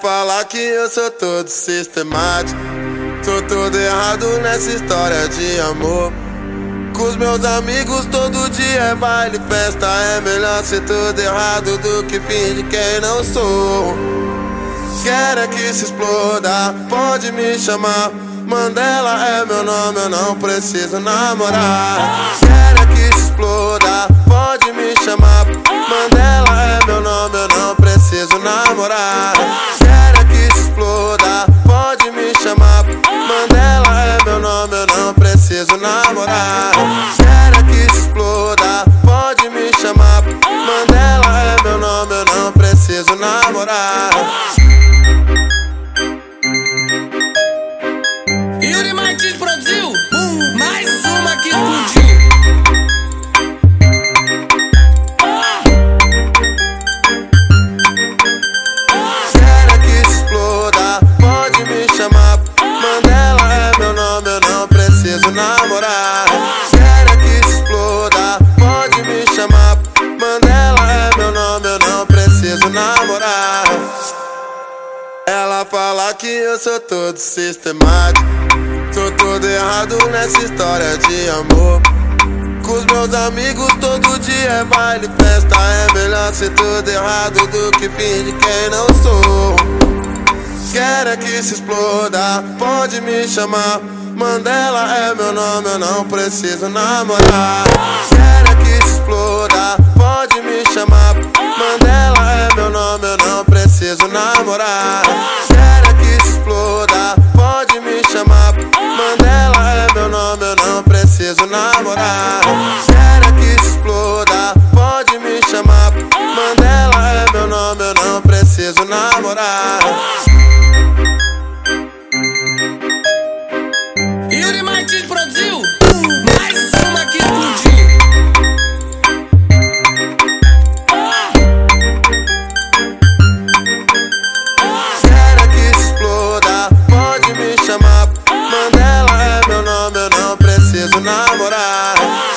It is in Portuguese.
fala que eu sou todo sistemático. Tô todo errado nessa história de amor. Com os meus amigos todo dia é baile, festa. É melhor ser tudo errado do que fingir quem não sou. Quero é que se exploda, pode me chamar. Mandela é meu nome, eu não preciso namorar. Quero é que se exploda, Ela fala que eu sou todo sistemático. Tô todo errado nessa história de amor. Com os meus amigos todo dia é baile, festa. É melhor ser tudo errado do que fingir quem não sou. Quero é que se exploda, pode me chamar. Mandela é meu nome, eu não preciso namorar. Quero é que se exploda, pode me chamar. Mandela é meu nome, eu não preciso namorar. Que se exploda, pode me chamar. Mandela é meu nome, eu não preciso namorar. llorar.